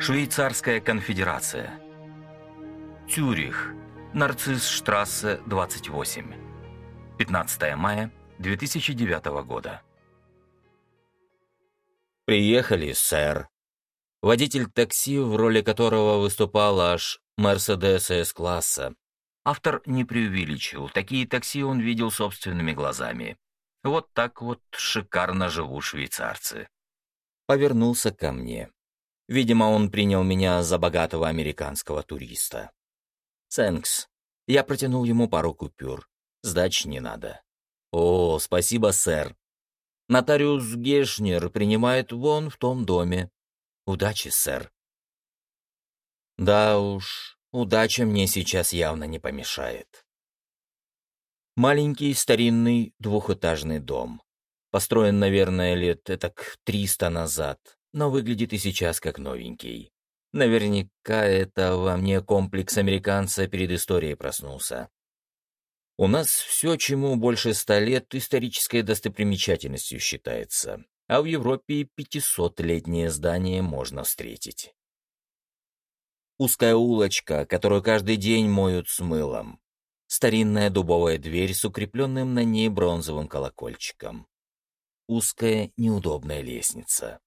Швейцарская конфедерация. Цюрих. Нарцисс-штрассе, 28. 15 мая 2009 года. «Приехали, сэр». Водитель такси, в роли которого выступал аж Мерседес С-класса. Автор не преувеличил, такие такси он видел собственными глазами. Вот так вот шикарно живут швейцарцы. Повернулся ко мне. Видимо, он принял меня за богатого американского туриста. «Сэнкс». Я протянул ему пару купюр. Сдачи не надо. «О, спасибо, сэр. Нотариус Гешнер принимает вон в том доме. Удачи, сэр». Да уж, удача мне сейчас явно не помешает. Маленький старинный двухэтажный дом. Построен, наверное, лет так триста назад, но выглядит и сейчас как новенький. Наверняка это во мне комплекс американца перед историей проснулся. У нас все, чему больше ста лет, исторической достопримечательностью считается, а в Европе пятисотлетнее здание можно встретить. Узкая улочка, которую каждый день моют с мылом. Старинная дубовая дверь с укрепленным на ней бронзовым колокольчиком. Узкая, неудобная лестница.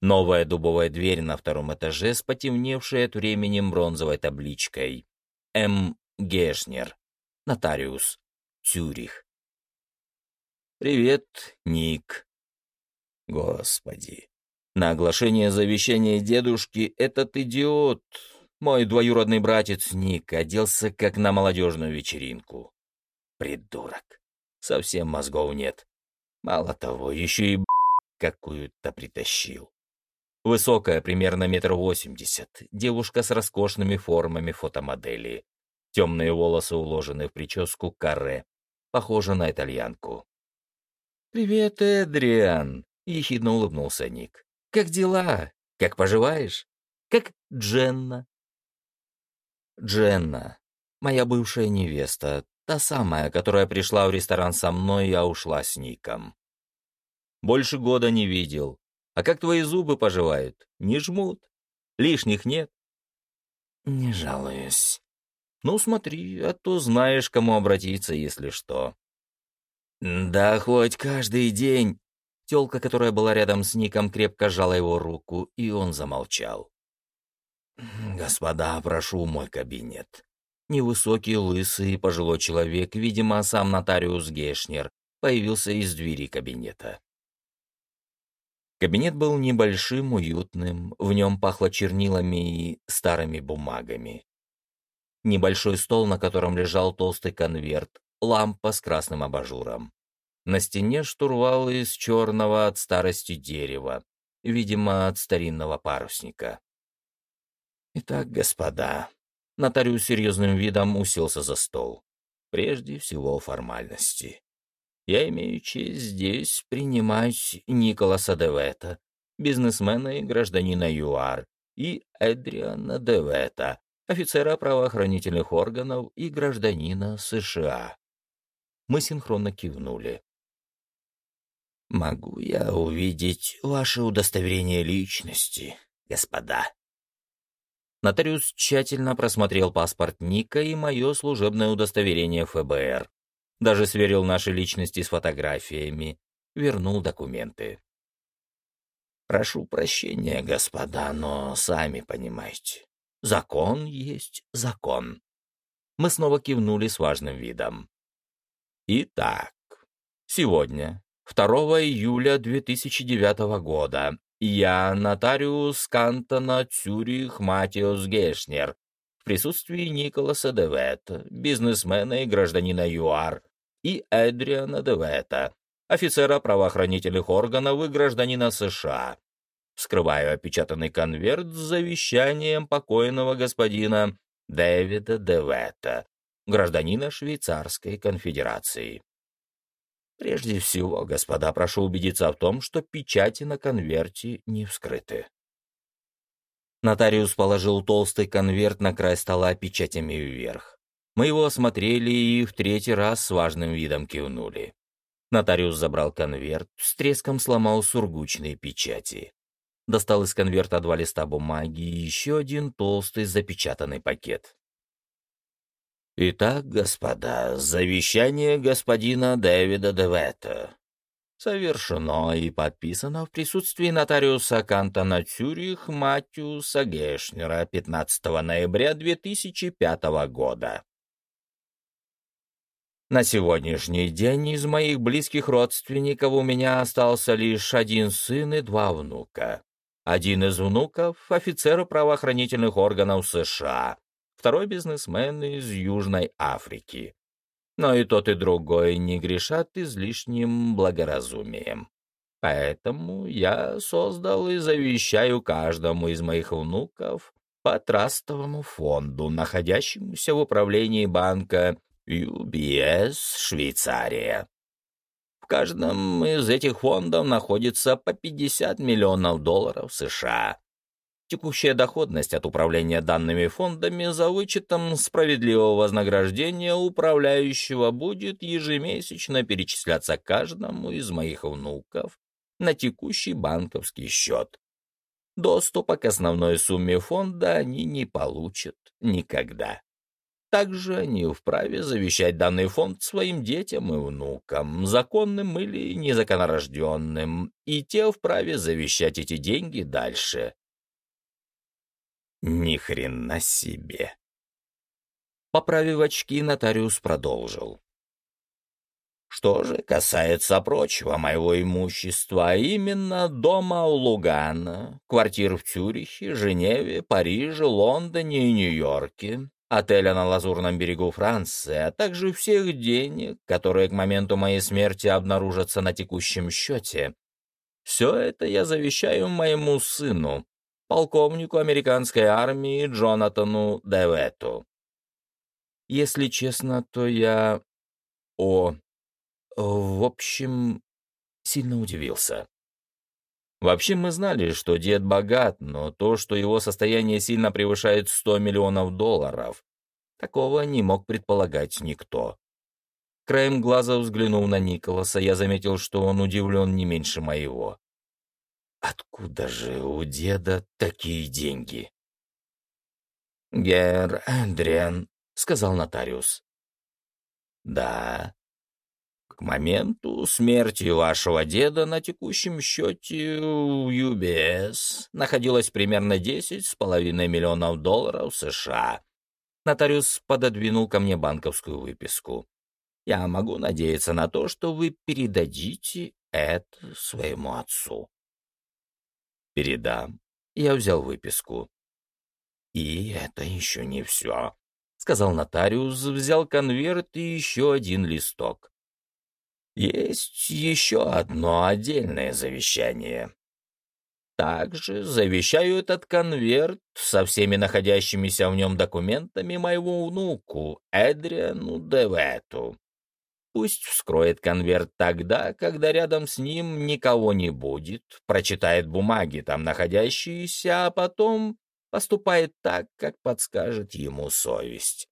Новая дубовая дверь на втором этаже с потемневшей от временем бронзовой табличкой. М. Гешнер. Нотариус. Цюрих. «Привет, Ник». Господи. На оглашение завещания дедушки этот идиот, мой двоюродный братец Ник, оделся как на молодежную вечеринку. Придурок. Совсем мозгов нет. Мало того, еще и какую-то притащил. Высокая, примерно метр восемьдесят, девушка с роскошными формами фотомодели. Темные волосы уложены в прическу каре, похожа на итальянку. «Привет, Эдриан!» — ехидно улыбнулся Ник. «Как дела? Как поживаешь? Как Дженна?» Дженна, моя бывшая невеста, та самая, которая пришла в ресторан со мной, а ушла с Ником. Больше года не видел, а как твои зубы поживают? Не жмут? Лишних нет? Не жалуюсь. Ну, смотри, а то знаешь, кому обратиться, если что. Да хоть каждый день. Телка, которая была рядом с Ником, крепко сжала его руку, и он замолчал. «Господа, прошу мой кабинет». Невысокий, лысый, пожилой человек, видимо, сам нотариус Гешнер, появился из двери кабинета. Кабинет был небольшим, уютным, в нем пахло чернилами и старыми бумагами. Небольшой стол, на котором лежал толстый конверт, лампа с красным абажуром. На стене штурвал из черного от старости дерева, видимо, от старинного парусника. Итак, господа, нотариус серьезным видом уселся за стол. Прежде всего формальности. Я имею честь здесь принимать Николаса Девета, бизнесмена и гражданина ЮАР, и Эдриана Девета, офицера правоохранительных органов и гражданина США. Мы синхронно кивнули. «Могу я увидеть ваше удостоверение личности, господа?» Нотариус тщательно просмотрел паспорт Ника и мое служебное удостоверение ФБР даже сверил наши личности с фотографиями, вернул документы. Прошу прощения, господа, но сами понимаете, закон есть закон. Мы снова кивнули с важным видом. Итак, сегодня, 2 июля 2009 года, я, нотариус Кантона Цюрих Матиус Гешнер, в присутствии Николаса Девета, бизнесмена и гражданина ЮАР, и Эдриана Девета, офицера правоохранительных органов и гражданина США. Вскрываю опечатанный конверт с завещанием покойного господина Дэвида Девета, гражданина Швейцарской конфедерации. Прежде всего, господа, прошу убедиться в том, что печати на конверте не вскрыты. Нотариус положил толстый конверт на край стола печатями вверх. Мы его осмотрели и в третий раз с важным видом кивнули. Нотариус забрал конверт, с треском сломал сургучные печати. Достал из конверта два листа бумаги и еще один толстый запечатанный пакет. «Итак, господа, завещание господина Дэвида Девета совершено и подписано в присутствии нотариуса Кантона Цюрих Матюса Гешнера 15 ноября 2005 года. На сегодняшний день из моих близких родственников у меня остался лишь один сын и два внука. Один из внуков — офицер правоохранительных органов США, второй бизнесмен из Южной Африки. Но и тот, и другой не грешат излишним благоразумием. Поэтому я создал и завещаю каждому из моих внуков по трастовому фонду, находящемуся в управлении банка UBS Швейцария. В каждом из этих фондов находится по 50 миллионов долларов США. Текущая доходность от управления данными фондами за вычетом справедливого вознаграждения управляющего будет ежемесячно перечисляться каждому из моих внуков на текущий банковский счет. Доступа к основной сумме фонда они не получат никогда. Также они вправе завещать данный фонд своим детям и внукам, законным или незаконорожденным, и те вправе завещать эти деньги дальше. Ни хрена себе. Поправив очки, нотариус продолжил. Что же касается прочего моего имущества, именно дома у Лугана, квартир в Цюрихе, Женеве, Париже, Лондоне и Нью-Йорке, отеля на Лазурном берегу Франции, а также всех денег, которые к моменту моей смерти обнаружатся на текущем счете. Все это я завещаю моему сыну, полковнику американской армии Джонатану Девету. Если честно, то я... О... В общем, сильно удивился. Вообще мы знали, что дед богат, но то, что его состояние сильно превышает 100 миллионов долларов, такого не мог предполагать никто. Краем глаза взглянув на Николаса, я заметил, что он удивлен не меньше моего. Откуда же у деда такие деньги? «Гер Эндриан», — сказал нотариус. «Да, к моменту смерти вашего деда на текущем счете у UBS находилось примерно десять с половиной миллионов долларов США. Нотариус пододвинул ко мне банковскую выписку. Я могу надеяться на то, что вы передадите это своему отцу. Передам. Я взял выписку. И это еще не все, — сказал нотариус, взял конверт и еще один листок. Есть еще одно отдельное завещание. Также завещаю этот конверт со всеми находящимися в нем документами моему внуку, Эдриану Девету. Пусть вскроет конверт тогда, когда рядом с ним никого не будет, прочитает бумаги там находящиеся, а потом поступает так, как подскажет ему совесть.